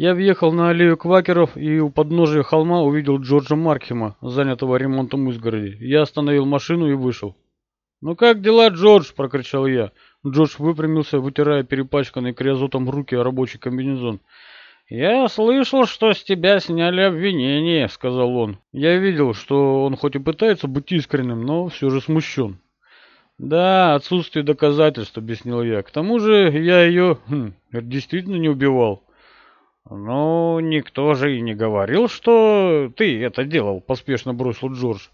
Я въехал на аллею квакеров и у подножия холма увидел Джорджа Маркхема, занятого ремонтом изгороди. Я остановил машину и вышел. «Ну как дела, Джордж?» – прокричал я. Джордж выпрямился, вытирая перепачканный криозотом руки о рабочий комбинезон. «Я слышал, что с тебя сняли обвинение», — сказал он. Я видел, что он хоть и пытается быть искренним, но все же смущен. «Да, отсутствие доказательств», — объяснил я. «К тому же я ее хм, действительно не убивал». «Ну, никто же и не говорил, что ты это делал», — поспешно бросил Джордж.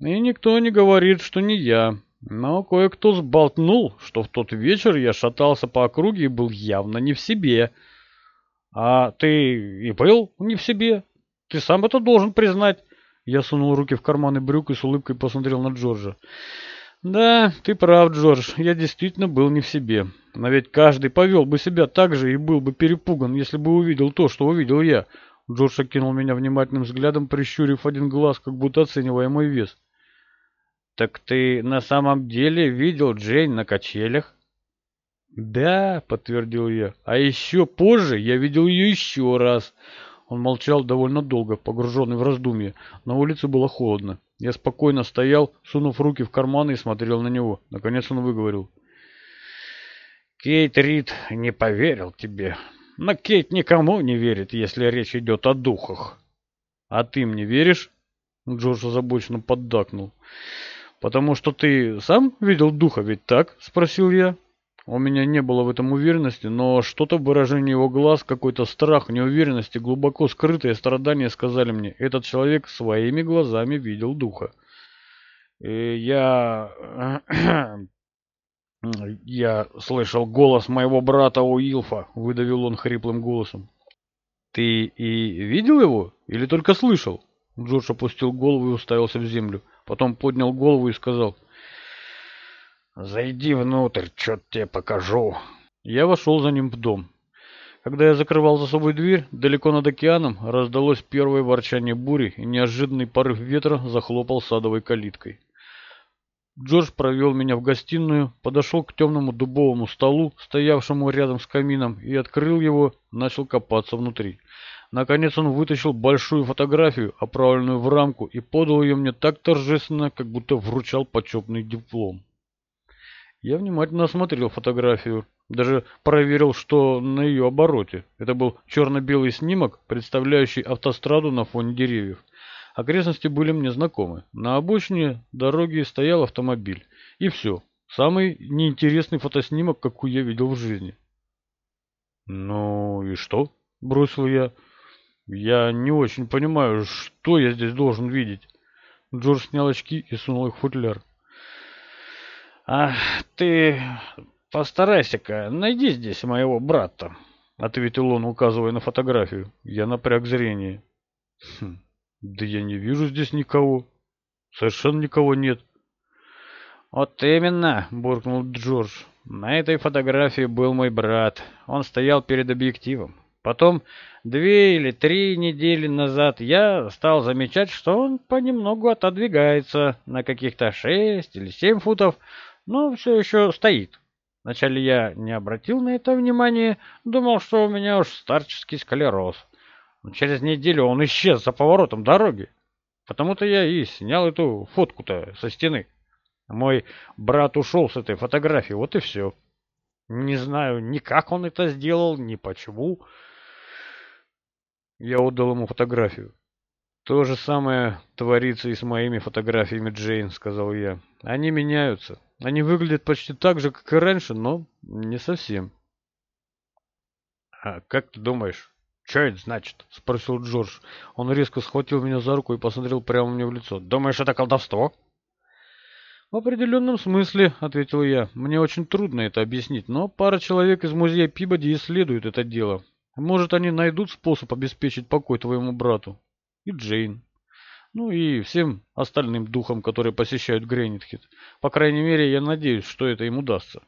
«И никто не говорит, что не я. Но кое-кто сболтнул, что в тот вечер я шатался по округе и был явно не в себе». «А ты и был не в себе? Ты сам это должен признать». Я сунул руки в карманы брюк и с улыбкой посмотрел на Джорджа. «Да, ты прав, Джордж, я действительно был не в себе. Но ведь каждый повел бы себя так же и был бы перепуган, если бы увидел то, что увидел я». Джордж окинул меня внимательным взглядом, прищурив один глаз, как будто оценивая мой вес. «Так ты на самом деле видел Джейн на качелях?» «Да», — подтвердил я. «А еще позже я видел ее еще раз». Он молчал довольно долго, погруженный в раздумье. На улице было холодно. Я спокойно стоял, сунув руки в карманы и смотрел на него. Наконец он выговорил. «Кейт Рид не поверил тебе. Но Кейт никому не верит, если речь идет о духах». «А ты мне веришь?» Джордж озабоченно поддакнул. «Потому что ты сам видел духа, ведь так?» — спросил я. У меня не было в этом уверенности, но что-то в выражении его глаз, какой-то страх, неуверенность и глубоко скрытое страдание сказали мне, этот человек своими глазами видел духа. И я... я слышал голос моего брата Уилфа, выдавил он хриплым голосом. Ты и видел его или только слышал? Джордж опустил голову и уставился в землю. Потом поднял голову и сказал... «Зайди внутрь, что-то тебе покажу». Я вошел за ним в дом. Когда я закрывал за собой дверь, далеко над океаном раздалось первое ворчание бури, и неожиданный порыв ветра захлопал садовой калиткой. Джордж провел меня в гостиную, подошел к темному дубовому столу, стоявшему рядом с камином, и открыл его, начал копаться внутри. Наконец он вытащил большую фотографию, оправленную в рамку, и подал ее мне так торжественно, как будто вручал почетный диплом. Я внимательно осмотрел фотографию, даже проверил, что на ее обороте. Это был черно-белый снимок, представляющий автостраду на фоне деревьев. Окрестности были мне знакомы. На обочине дороги стоял автомобиль. И все. Самый неинтересный фотоснимок, какой я видел в жизни. «Ну и что?» – бросил я. «Я не очень понимаю, что я здесь должен видеть». Джордж снял очки и сунул их в футляр. «А ты постарайся-ка, найди здесь моего брата», — ответил он, указывая на фотографию. Я напряг зрение. «Хм, да я не вижу здесь никого. Совершенно никого нет». «Вот именно», — буркнул Джордж. «На этой фотографии был мой брат. Он стоял перед объективом. Потом, две или три недели назад, я стал замечать, что он понемногу отодвигается на каких-то шесть или семь футов, но все еще стоит. Вначале я не обратил на это внимания, думал, что у меня уж старческий склероз. Но через неделю он исчез за поворотом дороги. Потому-то я и снял эту фотку-то со стены. Мой брат ушел с этой фотографии, вот и все. Не знаю ни как он это сделал, ни почему. Я отдал ему фотографию. То же самое творится и с моими фотографиями, Джейн, сказал я. Они меняются. Они выглядят почти так же, как и раньше, но не совсем. «А как ты думаешь, что это значит?» — спросил Джордж. Он резко схватил меня за руку и посмотрел прямо мне в лицо. «Думаешь, это колдовство?» «В определенном смысле», — ответил я. «Мне очень трудно это объяснить, но пара человек из музея Пибоди исследует это дело. Может, они найдут способ обеспечить покой твоему брату. И Джейн. Ну и всем остальным духам, которые посещают Грейнитхед. По крайней мере, я надеюсь, что это им удастся.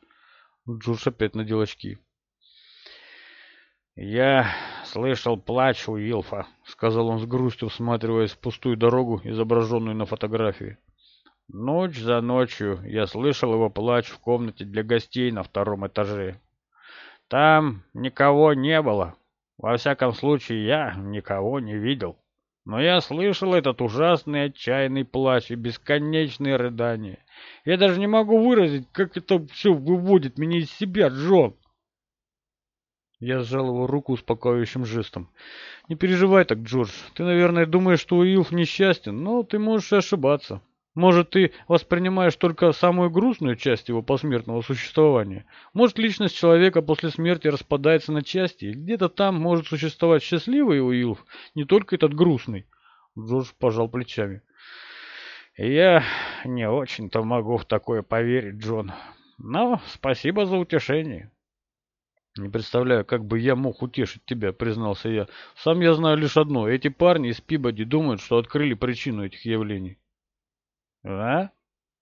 Джордж опять надел очки. «Я слышал плач у Илфа», — сказал он с грустью, всматриваясь в пустую дорогу, изображенную на фотографии. «Ночь за ночью я слышал его плач в комнате для гостей на втором этаже. Там никого не было. Во всяком случае, я никого не видел. Но я слышал этот ужасный отчаянный плач и бесконечные рыдания. Я даже не могу выразить, как это все выводит меня из себя, Джон. Я сжал его руку успокаивающим жестом. «Не переживай так, Джордж. Ты, наверное, думаешь, что Уилф несчастен, но ты можешь ошибаться. Может, ты воспринимаешь только самую грустную часть его посмертного существования. Может, личность человека после смерти распадается на части, и где-то там может существовать счастливый Уилф, не только этот грустный. Джордж пожал плечами. Я не очень-то могу в такое поверить, Джон. Но спасибо за утешение. «Не представляю, как бы я мог утешить тебя», — признался я. «Сам я знаю лишь одно. Эти парни из Пибоди думают, что открыли причину этих явлений». А?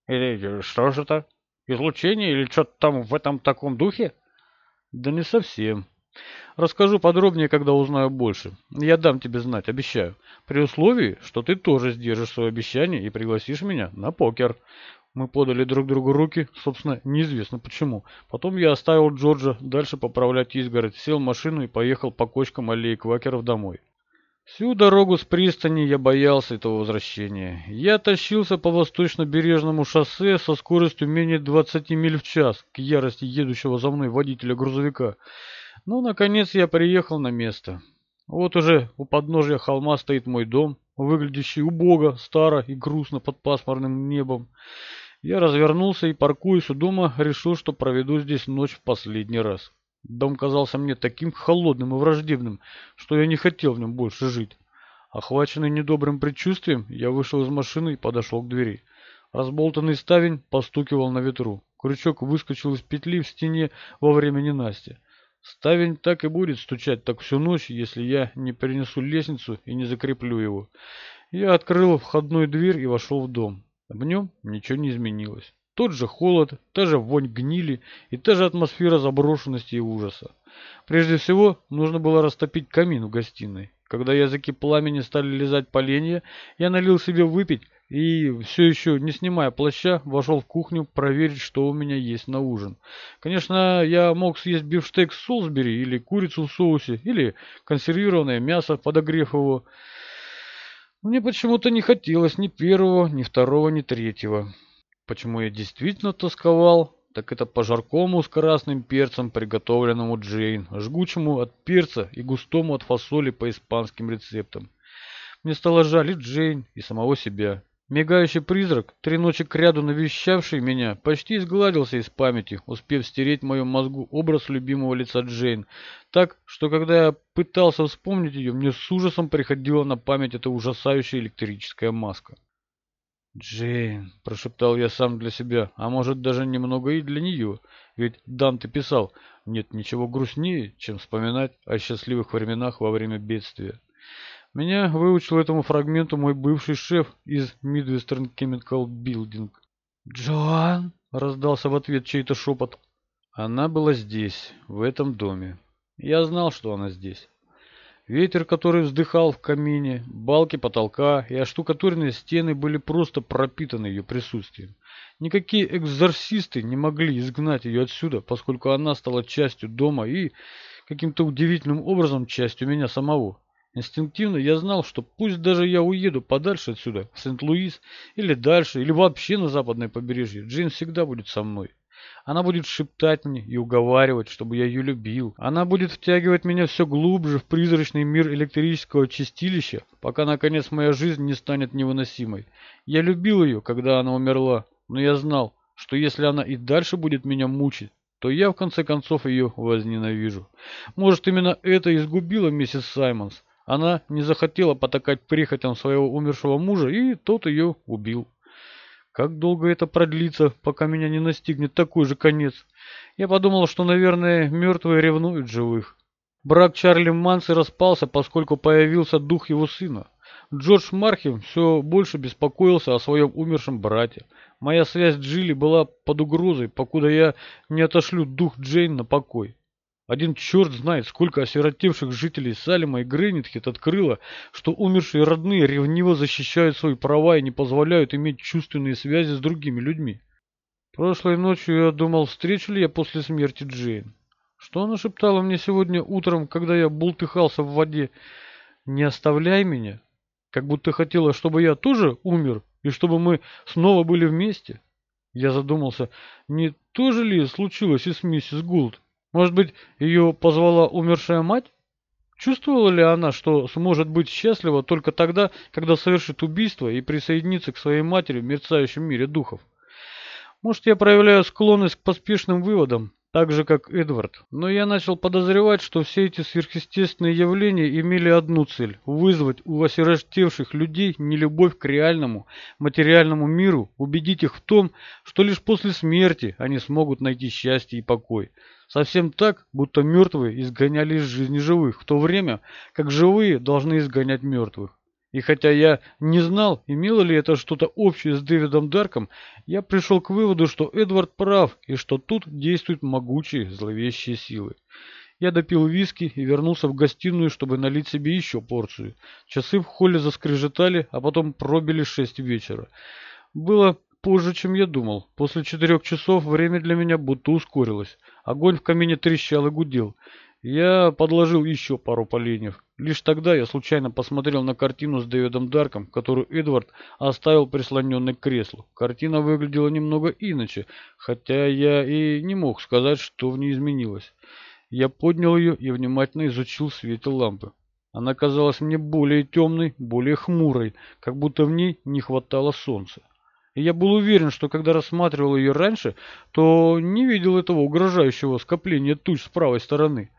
Или что же это? Излучение или что-то там в этом таком духе? Да не совсем. Расскажу подробнее, когда узнаю больше. Я дам тебе знать, обещаю. При условии, что ты тоже сдержишь свое обещание и пригласишь меня на покер. Мы подали друг другу руки, собственно, неизвестно почему. Потом я оставил Джорджа дальше поправлять изгородь, сел в машину и поехал по кочкам аллеи квакеров домой. Всю дорогу с пристани я боялся этого возвращения. Я тащился по восточно-бережному шоссе со скоростью менее 20 миль в час, к ярости едущего за мной водителя грузовика. Но, наконец, я приехал на место. Вот уже у подножия холма стоит мой дом, выглядящий убого, старо и грустно под пасмурным небом. Я развернулся и, паркуясь у дома, решил, что проведу здесь ночь в последний раз. Дом казался мне таким холодным и враждебным, что я не хотел в нем больше жить. Охваченный недобрым предчувствием, я вышел из машины и подошел к двери. Разболтанный ставень постукивал на ветру. Крючок выскочил из петли в стене во время ненастья. Ставень так и будет стучать так всю ночь, если я не принесу лестницу и не закреплю его. Я открыл входную дверь и вошел в дом. В нем ничего не изменилось. Тот же холод, та же вонь гнили и та же атмосфера заброшенности и ужаса. Прежде всего, нужно было растопить камин в гостиной. Когда языки пламени стали лизать поленья, я налил себе выпить и, все еще не снимая плаща, вошел в кухню проверить, что у меня есть на ужин. Конечно, я мог съесть бифштейк с Солсбери или курицу в соусе, или консервированное мясо, подогрев его. Мне почему-то не хотелось ни первого, ни второго, ни третьего. Почему я действительно тосковал, так это по жаркому с красным перцем, приготовленному Джейн, жгучему от перца и густому от фасоли по испанским рецептам. Мне стало жаль и Джейн, и самого себя. Мигающий призрак, три ночи кряду навещавший меня, почти изгладился из памяти, успев стереть в моем мозгу образ любимого лица Джейн, так, что когда я пытался вспомнить ее, мне с ужасом приходила на память эта ужасающая электрическая маска. «Джейн», — прошептал я сам для себя, а может даже немного и для нее, ведь Данте писал, нет ничего грустнее, чем вспоминать о счастливых временах во время бедствия. Меня выучил этому фрагменту мой бывший шеф из Midwestern Chemical Building. «Джоан!» — раздался в ответ чей-то шепот. Она была здесь, в этом доме. Я знал, что она здесь. Ветер, который вздыхал в камине, балки потолка и оштукатуренные стены были просто пропитаны ее присутствием. Никакие экзорсисты не могли изгнать ее отсюда, поскольку она стала частью дома и каким-то удивительным образом частью меня самого. Инстинктивно я знал, что пусть даже я уеду подальше отсюда, в Сент-Луис, или дальше, или вообще на западное побережье, Джейн всегда будет со мной. Она будет шептать мне и уговаривать, чтобы я ее любил. Она будет втягивать меня все глубже в призрачный мир электрического чистилища, пока, наконец, моя жизнь не станет невыносимой. Я любил ее, когда она умерла, но я знал, что если она и дальше будет меня мучить, то я, в конце концов, ее возненавижу. Может, именно это изгубило миссис Саймонс. Она не захотела потакать прихотям своего умершего мужа, и тот ее убил. Как долго это продлится, пока меня не настигнет такой же конец? Я подумал, что, наверное, мертвые ревнуют живых. Брак Чарли Манси распался, поскольку появился дух его сына. Джордж Мархем все больше беспокоился о своем умершем брате. Моя связь с Джилли была под угрозой, покуда я не отошлю дух Джейн на покой. Один черт знает, сколько осиротевших жителей Салема и Гренитхит открыло, что умершие родные ревниво защищают свои права и не позволяют иметь чувственные связи с другими людьми. Прошлой ночью я думал, встречу ли я после смерти Джейн. Что она шептала мне сегодня утром, когда я бултыхался в воде? Не оставляй меня. Как будто хотела, чтобы я тоже умер, и чтобы мы снова были вместе. Я задумался, не то же ли случилось и с миссис Гулд? Может быть, ее позвала умершая мать? Чувствовала ли она, что сможет быть счастлива только тогда, когда совершит убийство и присоединится к своей матери в мерцающем мире духов? Может, я проявляю склонность к поспешным выводам, так же, как Эдвард. Но я начал подозревать, что все эти сверхъестественные явления имели одну цель – вызвать у осиротевших людей нелюбовь к реальному, материальному миру, убедить их в том, что лишь после смерти они смогут найти счастье и покой. Совсем так, будто мертвые изгоняли из жизни живых, в то время как живые должны изгонять мертвых. И хотя я не знал, имело ли это что-то общее с Дэвидом Дарком, я пришел к выводу, что Эдвард прав и что тут действуют могучие зловещие силы. Я допил виски и вернулся в гостиную, чтобы налить себе еще порцию. Часы в холле заскрежетали, а потом пробили шесть вечера. Было позже, чем я думал. После четырех часов время для меня будто ускорилось. Огонь в камине трещал и гудел. Я подложил еще пару поленьев. Лишь тогда я случайно посмотрел на картину с Дэвидом Дарком, которую Эдвард оставил прислоненной к креслу. Картина выглядела немного иначе, хотя я и не мог сказать, что в ней изменилось. Я поднял ее и внимательно изучил в лампы. Она казалась мне более темной, более хмурой, как будто в ней не хватало солнца. И я был уверен, что когда рассматривал ее раньше, то не видел этого угрожающего скопления туч с правой стороны.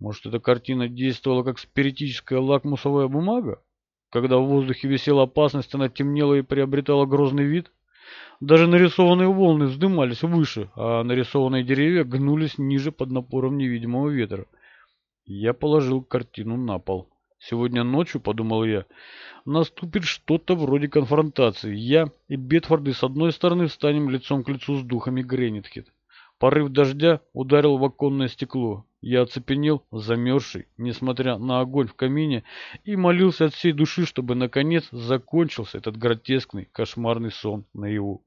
Может, эта картина действовала как спиритическая лакмусовая бумага? Когда в воздухе висела опасность, она темнела и приобретала грозный вид? Даже нарисованные волны вздымались выше, а нарисованные деревья гнулись ниже под напором невидимого ветра. Я положил картину на пол. Сегодня ночью, подумал я, наступит что-то вроде конфронтации. Я и Бетфорды с одной стороны встанем лицом к лицу с духами Гренитхед. Порыв дождя ударил в оконное стекло. Я оцепенел, замерзший, несмотря на огонь в камине, и молился от всей души, чтобы наконец закончился этот гротескный, кошмарный сон наяву.